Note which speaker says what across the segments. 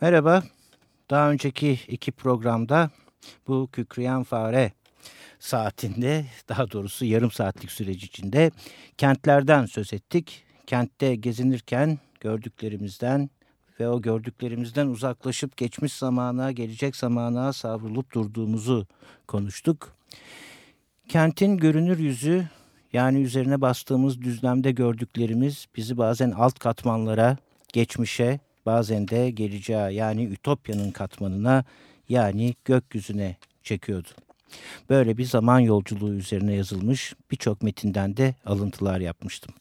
Speaker 1: Merhaba. Daha önceki iki programda bu kükreyen fare saatinde daha doğrusu yarım saatlik süreci içinde kentlerden söz ettik. Kentte gezinirken gördüklerimizden ve o gördüklerimizden uzaklaşıp geçmiş zamana, gelecek zamana savrulup durduğumuzu konuştuk. Kentin görünür yüzü yani üzerine bastığımız düzlemde gördüklerimiz bizi bazen alt katmanlara, geçmişe, bazen de geleceğe yani Ütopya'nın katmanına yani gökyüzüne çekiyordu. Böyle bir zaman yolculuğu üzerine yazılmış birçok metinden de alıntılar yapmıştım.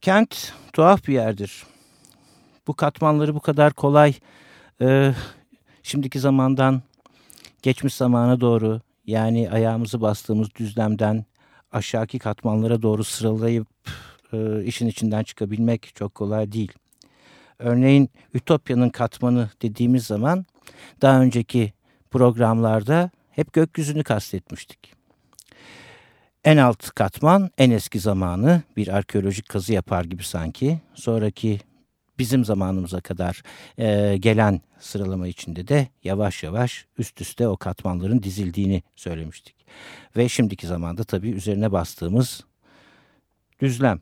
Speaker 1: Kent tuhaf bir yerdir. Bu katmanları bu kadar kolay e, şimdiki zamandan geçmiş zamana doğru yani ayağımızı bastığımız düzlemden aşağıki katmanlara doğru sıralayıp e, işin içinden çıkabilmek çok kolay değil. Örneğin Ütopya'nın katmanı dediğimiz zaman daha önceki programlarda hep gökyüzünü kastetmiştik. En alt katman en eski zamanı bir arkeolojik kazı yapar gibi sanki. Sonraki bizim zamanımıza kadar e, gelen sıralama içinde de yavaş yavaş üst üste o katmanların dizildiğini söylemiştik. Ve şimdiki zamanda tabii üzerine bastığımız düzlem.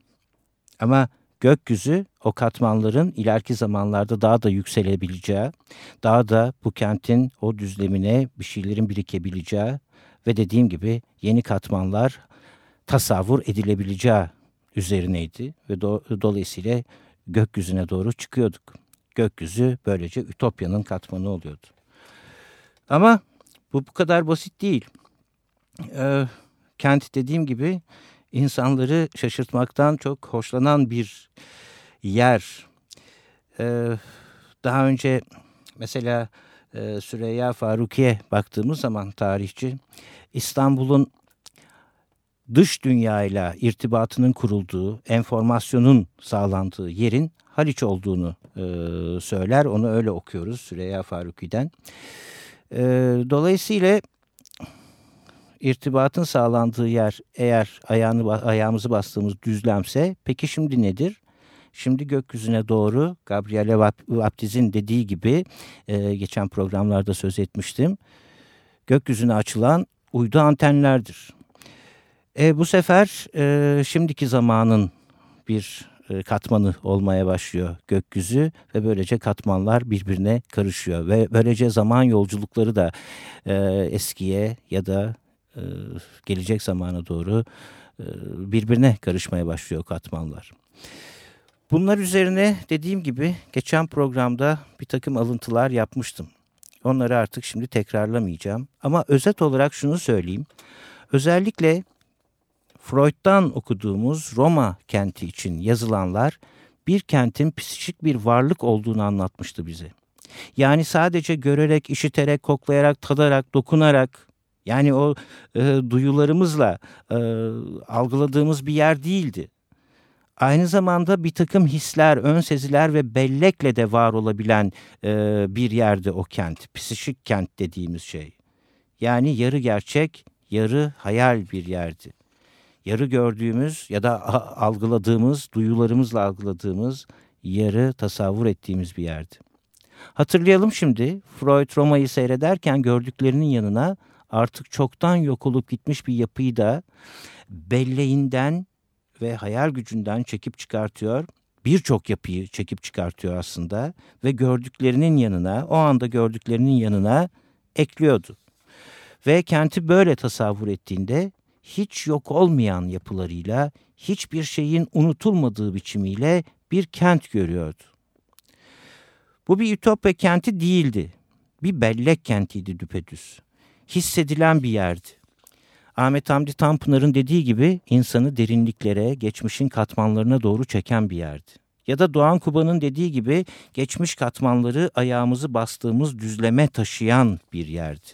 Speaker 1: Ama gökyüzü o katmanların ileriki zamanlarda daha da yükselebileceği, daha da bu kentin o düzlemine bir şeylerin birikebileceği ve dediğim gibi yeni katmanlar tasavvur edilebileceği üzerineydi ve do dolayısıyla gökyüzüne doğru çıkıyorduk. Gökyüzü böylece Ütopya'nın katmanı oluyordu. Ama bu bu kadar basit değil. Ee, kent dediğim gibi insanları şaşırtmaktan çok hoşlanan bir yer. Ee, daha önce mesela e, Süreyya Faruki'ye baktığımız zaman tarihçi İstanbul'un dış dünyayla irtibatının kurulduğu, enformasyonun sağlandığı yerin Haliç olduğunu e, söyler. Onu öyle okuyoruz Süreyya Faruki'den. E, dolayısıyla irtibatın sağlandığı yer eğer ayağını, ayağımızı bastığımız düzlemse peki şimdi nedir? Şimdi gökyüzüne doğru Gabriele Vaptiz'in dediği gibi e, geçen programlarda söz etmiştim. Gökyüzüne açılan uydu antenlerdir. E, bu sefer e, şimdiki zamanın bir e, katmanı olmaya başlıyor gökyüzü ve böylece katmanlar birbirine karışıyor ve böylece zaman yolculukları da e, eskiye ya da gelecek zamana doğru e, birbirine karışmaya başlıyor katmanlar. Bunlar üzerine dediğim gibi geçen programda bir takım alıntılar yapmıştım. Onları artık şimdi tekrarlamayacağım. Ama özet olarak şunu söyleyeyim. Özellikle Freud'dan okuduğumuz Roma kenti için yazılanlar bir kentin psikik bir varlık olduğunu anlatmıştı bize. Yani sadece görerek, işiterek, koklayarak, tadarak, dokunarak yani o e, duyularımızla e, algıladığımız bir yer değildi. Aynı zamanda bir takım hisler, ön seziler ve bellekle de var olabilen e, bir yerde o kent. Psikik kent dediğimiz şey. Yani yarı gerçek, yarı hayal bir yerdi. Yarı gördüğümüz ya da algıladığımız, duyularımızla algıladığımız, yarı tasavvur ettiğimiz bir yerdi. Hatırlayalım şimdi Freud Roma'yı seyrederken gördüklerinin yanına artık çoktan yok olup gitmiş bir yapıyı da belleğinden ve hayal gücünden çekip çıkartıyor. Birçok yapıyı çekip çıkartıyor aslında ve gördüklerinin yanına, o anda gördüklerinin yanına ekliyordu. Ve kenti böyle tasavvur ettiğinde hiç yok olmayan yapılarıyla, hiçbir şeyin unutulmadığı biçimiyle bir kent görüyordu. Bu bir ütopya kenti değildi. Bir bellek kentiydi düpedüz hissedilen bir yerdi. Ahmet Hamdi Tanpınar'ın dediği gibi insanı derinliklere, geçmişin katmanlarına doğru çeken bir yerdi. Ya da Doğan Kuba'nın dediği gibi geçmiş katmanları ayağımızı bastığımız düzleme taşıyan bir yerdi.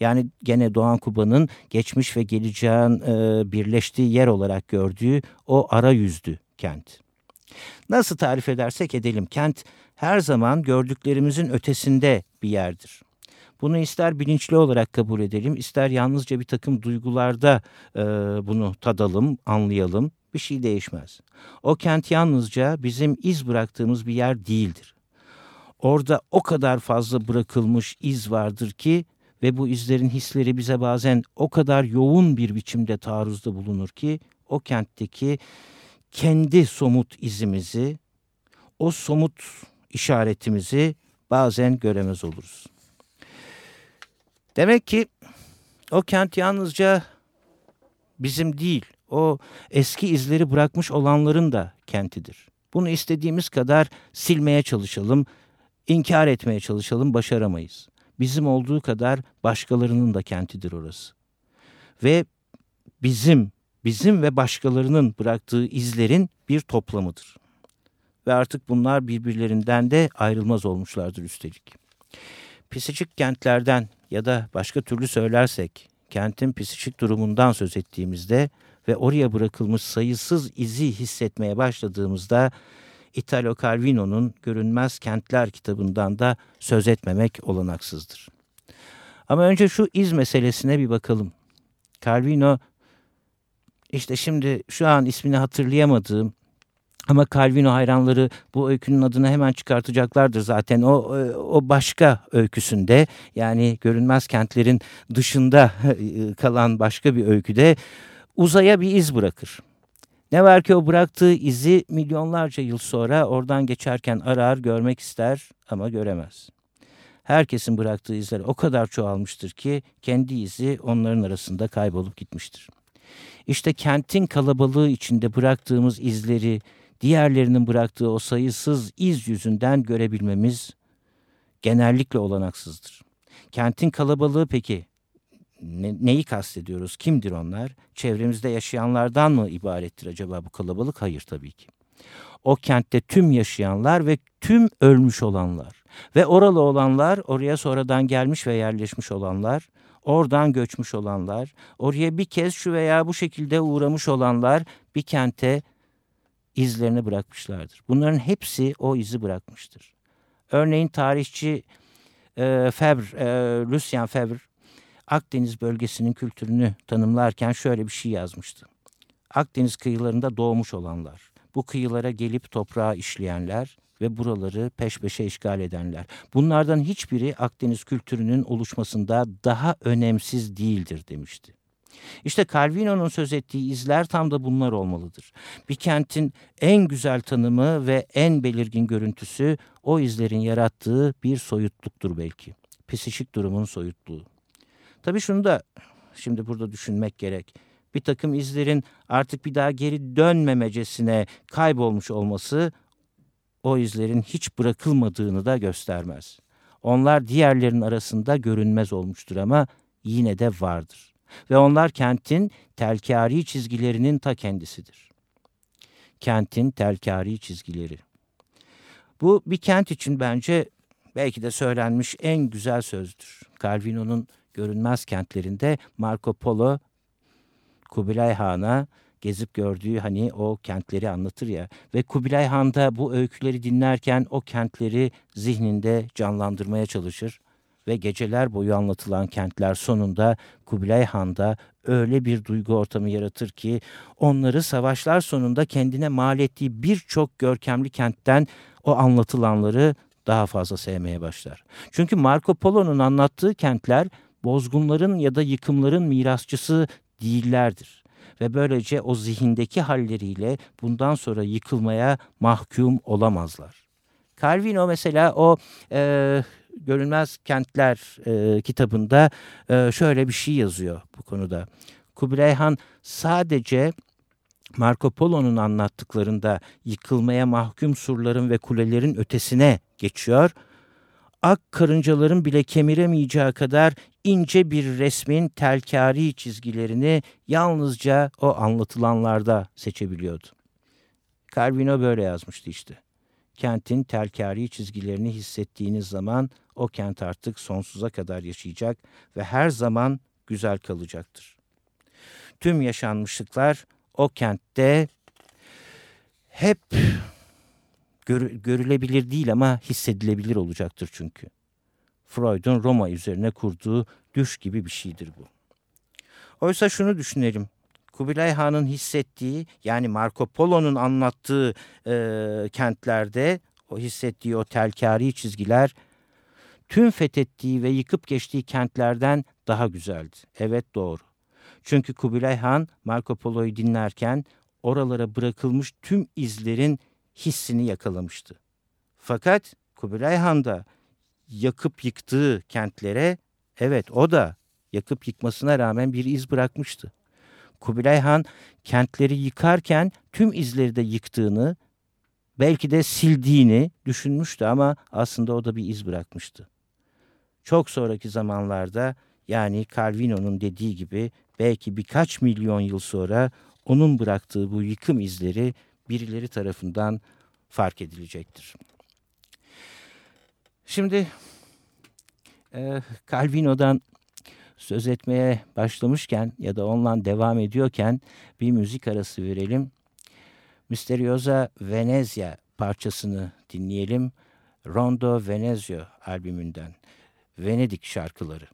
Speaker 1: Yani gene Doğan Kuba'nın geçmiş ve geleceğin e, birleştiği yer olarak gördüğü o ara yüzdü kent. Nasıl tarif edersek edelim kent her zaman gördüklerimizin ötesinde bir yerdir. Bunu ister bilinçli olarak kabul edelim, ister yalnızca bir takım duygularda e, bunu tadalım, anlayalım. Bir şey değişmez. O kent yalnızca bizim iz bıraktığımız bir yer değildir. Orada o kadar fazla bırakılmış iz vardır ki ve bu izlerin hisleri bize bazen o kadar yoğun bir biçimde taarruzda bulunur ki o kentteki kendi somut izimizi, o somut işaretimizi bazen göremez oluruz. Demek ki o kent yalnızca bizim değil, o eski izleri bırakmış olanların da kentidir. Bunu istediğimiz kadar silmeye çalışalım, inkar etmeye çalışalım, başaramayız. Bizim olduğu kadar başkalarının da kentidir orası. Ve bizim, bizim ve başkalarının bıraktığı izlerin bir toplamıdır. Ve artık bunlar birbirlerinden de ayrılmaz olmuşlardır üstelik. Pisicik kentlerden ya da başka türlü söylersek kentin pisicik durumundan söz ettiğimizde ve oraya bırakılmış sayısız izi hissetmeye başladığımızda Italo Calvino'nun Görünmez Kentler kitabından da söz etmemek olanaksızdır. Ama önce şu iz meselesine bir bakalım. Calvino işte şimdi şu an ismini hatırlayamadığım ama Calvino hayranları bu öykünün adını hemen çıkartacaklardır zaten. O, o başka öyküsünde yani görünmez kentlerin dışında kalan başka bir öyküde uzaya bir iz bırakır. Ne var ki o bıraktığı izi milyonlarca yıl sonra oradan geçerken arar görmek ister ama göremez. Herkesin bıraktığı izler o kadar çoğalmıştır ki kendi izi onların arasında kaybolup gitmiştir. İşte kentin kalabalığı içinde bıraktığımız izleri diğerlerinin bıraktığı o sayısız iz yüzünden görebilmemiz genellikle olanaksızdır. Kentin kalabalığı peki ne, neyi kastediyoruz? Kimdir onlar? Çevremizde yaşayanlardan mı ibarettir acaba bu kalabalık? Hayır tabii ki. O kentte tüm yaşayanlar ve tüm ölmüş olanlar ve oralı olanlar, oraya sonradan gelmiş ve yerleşmiş olanlar, oradan göçmüş olanlar, oraya bir kez şu veya bu şekilde uğramış olanlar bir kente izlerini bırakmışlardır. Bunların hepsi o izi bırakmıştır. Örneğin tarihçi e, Febr, e, Lucien Febr Akdeniz bölgesinin kültürünü tanımlarken şöyle bir şey yazmıştı. Akdeniz kıyılarında doğmuş olanlar, bu kıyılara gelip toprağa işleyenler ve buraları peş peşe işgal edenler. Bunlardan hiçbiri Akdeniz kültürünün oluşmasında daha önemsiz değildir demişti. İşte Calvino'nun söz ettiği izler tam da bunlar olmalıdır. Bir kentin en güzel tanımı ve en belirgin görüntüsü o izlerin yarattığı bir soyutluktur belki. Psikik durumun soyutluğu. Tabii şunu da şimdi burada düşünmek gerek. Bir takım izlerin artık bir daha geri dönmemecesine kaybolmuş olması o izlerin hiç bırakılmadığını da göstermez. Onlar diğerlerin arasında görünmez olmuştur ama yine de vardır. Ve onlar kentin telkari çizgilerinin ta kendisidir. Kentin telkari çizgileri. Bu bir kent için bence belki de söylenmiş en güzel sözdür. Calvino'nun görünmez kentlerinde Marco Polo Kubilay Han'a gezip gördüğü hani o kentleri anlatır ya ve Kubilay Han da bu öyküleri dinlerken o kentleri zihninde canlandırmaya çalışır ve geceler boyu anlatılan kentler sonunda Kubilay Han'da öyle bir duygu ortamı yaratır ki onları savaşlar sonunda kendine mal ettiği birçok görkemli kentten o anlatılanları daha fazla sevmeye başlar. Çünkü Marco Polo'nun anlattığı kentler bozgunların ya da yıkımların mirasçısı değillerdir. Ve böylece o zihindeki halleriyle bundan sonra yıkılmaya mahkum olamazlar. Calvino mesela o e, Görünmez Kentler e, kitabında e, şöyle bir şey yazıyor bu konuda. Kubilay Han sadece Marco Polo'nun anlattıklarında yıkılmaya mahkum surların ve kulelerin ötesine geçiyor. Ak karıncaların bile kemiremeyeceği kadar ince bir resmin telkari çizgilerini yalnızca o anlatılanlarda seçebiliyordu. Calvino böyle yazmıştı işte. kentin telkari çizgilerini hissettiğiniz zaman o kent artık sonsuza kadar yaşayacak ve her zaman güzel kalacaktır. Tüm yaşanmışlıklar o kentte hep gör, görülebilir değil ama hissedilebilir olacaktır çünkü. Freud'un Roma üzerine kurduğu düş gibi bir şeydir bu. Oysa şunu düşünelim. Kubilay Han'ın hissettiği yani Marco Polo'nun anlattığı e, kentlerde o hissettiği o telkari çizgiler tüm fethettiği ve yıkıp geçtiği kentlerden daha güzeldi. Evet doğru. Çünkü Kubilay Han Marco Polo'yu dinlerken oralara bırakılmış tüm izlerin hissini yakalamıştı. Fakat Kubilay Han da yakıp yıktığı kentlere evet o da yakıp yıkmasına rağmen bir iz bırakmıştı. Kubilay Han kentleri yıkarken tüm izleri de yıktığını, belki de sildiğini düşünmüştü ama aslında o da bir iz bırakmıştı. Çok sonraki zamanlarda yani Calvino'nun dediği gibi belki birkaç milyon yıl sonra onun bıraktığı bu yıkım izleri birileri tarafından fark edilecektir. Şimdi e, Calvino'dan söz etmeye başlamışken ya da onunla devam ediyorken bir müzik arası verelim. Misteriosa Venezia parçasını dinleyelim. Rondo Venezio albümünden Venedik şarkıları.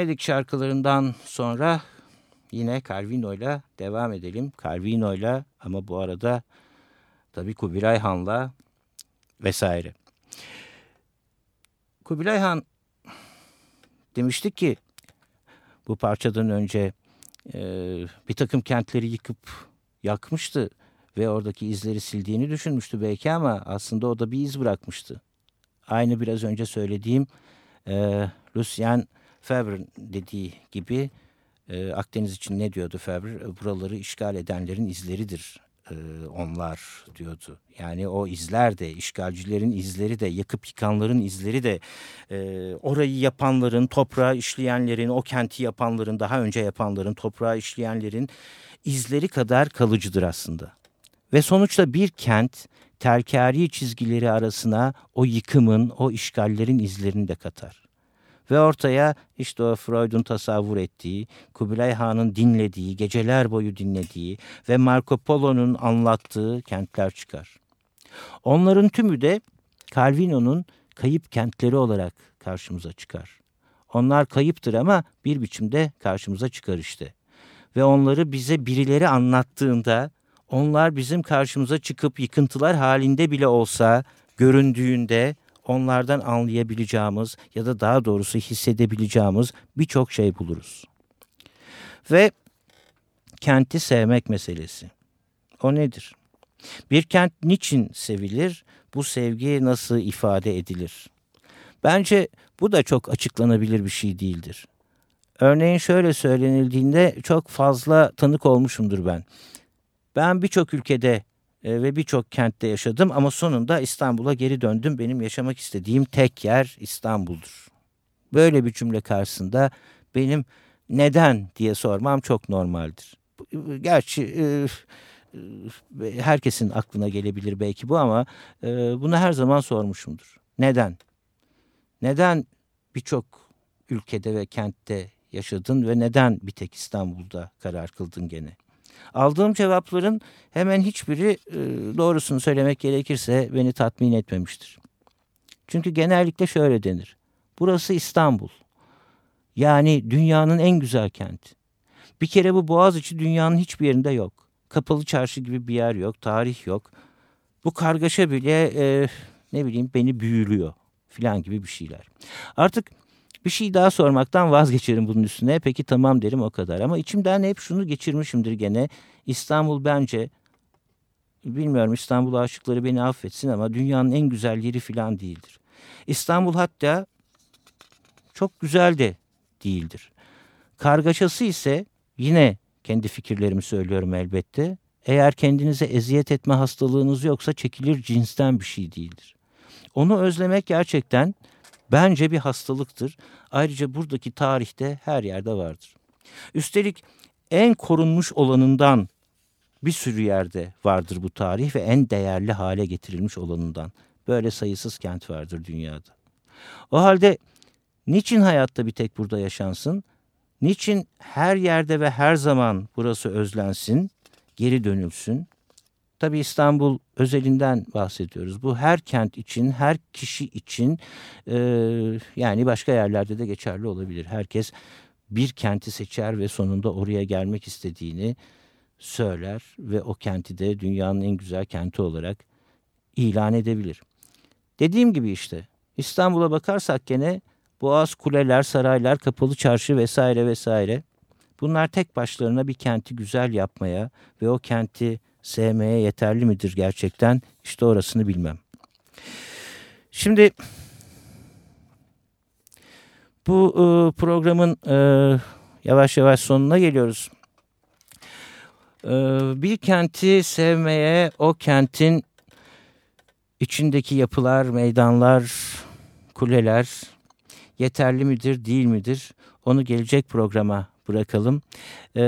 Speaker 1: Venedik şarkılarından sonra yine Calvino ile devam edelim. Calvino ile ama bu arada tabii Kubilay Han'la vesaire. Kubilay Han demiştik ki bu parçadan önce e, bir takım kentleri yıkıp yakmıştı ve oradaki izleri sildiğini düşünmüştü belki ama aslında o da bir iz bırakmıştı. Aynı biraz önce söylediğim e, Lucien Febvre'in dediği gibi e, Akdeniz için ne diyordu Febvre? Buraları işgal edenlerin izleridir e, onlar diyordu. Yani o izler de işgalcilerin izleri de yakıp yıkanların izleri de e, orayı yapanların toprağı işleyenlerin o kenti yapanların daha önce yapanların toprağı işleyenlerin izleri kadar kalıcıdır aslında. Ve sonuçta bir kent telkari çizgileri arasına o yıkımın, o işgallerin izlerini de katar. Ve ortaya işte o Freud'un tasavvur ettiği, Kubilay Han'ın dinlediği, geceler boyu dinlediği ve Marco Polo'nun anlattığı kentler çıkar. Onların tümü de Calvino'nun kayıp kentleri olarak karşımıza çıkar. Onlar kayıptır ama bir biçimde karşımıza çıkar işte. Ve onları bize birileri anlattığında onlar bizim karşımıza çıkıp yıkıntılar halinde bile olsa göründüğünde onlardan anlayabileceğimiz ya da daha doğrusu hissedebileceğimiz birçok şey buluruz. Ve kenti sevmek meselesi. O nedir? Bir kent niçin sevilir? Bu sevgi nasıl ifade edilir? Bence bu da çok açıklanabilir bir şey değildir. Örneğin şöyle söylenildiğinde çok fazla tanık olmuşumdur ben. Ben birçok ülkede e, ve birçok kentte yaşadım ama sonunda İstanbul'a geri döndüm. Benim yaşamak istediğim tek yer İstanbul'dur. Böyle bir cümle karşısında benim neden diye sormam çok normaldir. Gerçi e, e, herkesin aklına gelebilir belki bu ama bunu her zaman sormuşumdur. Neden? Neden birçok ülkede ve kentte yaşadın ve neden bir tek İstanbul'da karar kıldın gene? Aldığım cevapların hemen hiçbiri e, doğrusunu söylemek gerekirse beni tatmin etmemiştir. Çünkü genellikle şöyle denir. Burası İstanbul. Yani dünyanın en güzel kenti. Bir kere bu Boğaziçi dünyanın hiçbir yerinde yok. Kapalı çarşı gibi bir yer yok, tarih yok. Bu kargaşa bile e, ne bileyim beni büyülüyor filan gibi bir şeyler. Artık bir şey daha sormaktan vazgeçerim bunun üstüne. Peki tamam derim o kadar. Ama içimden hep şunu geçirmişimdir gene. İstanbul bence bilmiyorum İstanbul aşıkları beni affetsin ama dünyanın en güzel yeri falan değildir. İstanbul hatta çok güzel de değildir. Kargaşası ise yine kendi fikirlerimi söylüyorum elbette. Eğer kendinize eziyet etme hastalığınız yoksa çekilir cinsten bir şey değildir. Onu özlemek gerçekten bence bir hastalıktır. Ayrıca buradaki tarihte her yerde vardır. Üstelik en korunmuş olanından bir sürü yerde vardır bu tarih ve en değerli hale getirilmiş olanından. Böyle sayısız kent vardır dünyada. O halde niçin hayatta bir tek burada yaşansın? Niçin her yerde ve her zaman burası özlensin, geri dönülsün? Tabi İstanbul özelinden bahsediyoruz. Bu her kent için, her kişi için e, yani başka yerlerde de geçerli olabilir. Herkes bir kenti seçer ve sonunda oraya gelmek istediğini söyler ve o kenti de dünyanın en güzel kenti olarak ilan edebilir. Dediğim gibi işte İstanbul'a bakarsak gene boğaz, kuleler, saraylar, kapalı çarşı vesaire vesaire. Bunlar tek başlarına bir kenti güzel yapmaya ve o kenti sevmeye yeterli midir gerçekten? İşte orasını bilmem. Şimdi bu e, programın e, yavaş yavaş sonuna geliyoruz. E, bir kenti sevmeye o kentin içindeki yapılar, meydanlar, kuleler yeterli midir, değil midir? Onu gelecek programa bırakalım. E,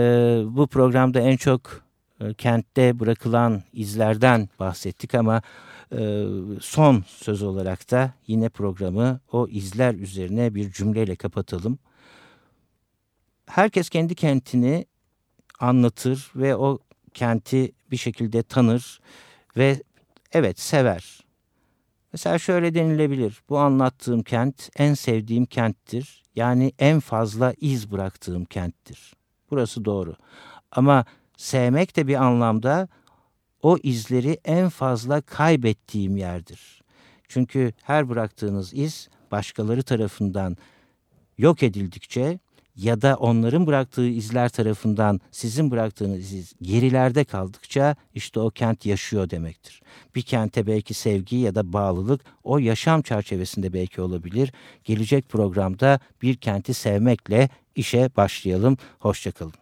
Speaker 1: bu programda en çok e, kentte bırakılan izlerden bahsettik ama e, son söz olarak da yine programı o izler üzerine bir cümleyle kapatalım. Herkes kendi kentini anlatır ve o kenti bir şekilde tanır ve evet sever. Mesela şöyle denilebilir. Bu anlattığım kent en sevdiğim kenttir. Yani en fazla iz bıraktığım kenttir. Burası doğru. Ama sevmek de bir anlamda o izleri en fazla kaybettiğim yerdir. Çünkü her bıraktığınız iz başkaları tarafından yok edildikçe ya da onların bıraktığı izler tarafından sizin bıraktığınız iz gerilerde kaldıkça işte o kent yaşıyor demektir. Bir kente belki sevgi ya da bağlılık o yaşam çerçevesinde belki olabilir. Gelecek programda bir kenti sevmekle işe başlayalım. Hoşçakalın.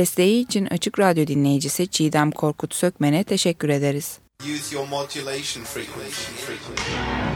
Speaker 2: Desteği için Açık Radyo dinleyicisi Çiğdem Korkut Sökmen'e teşekkür ederiz.
Speaker 3: Use your modulation frequency.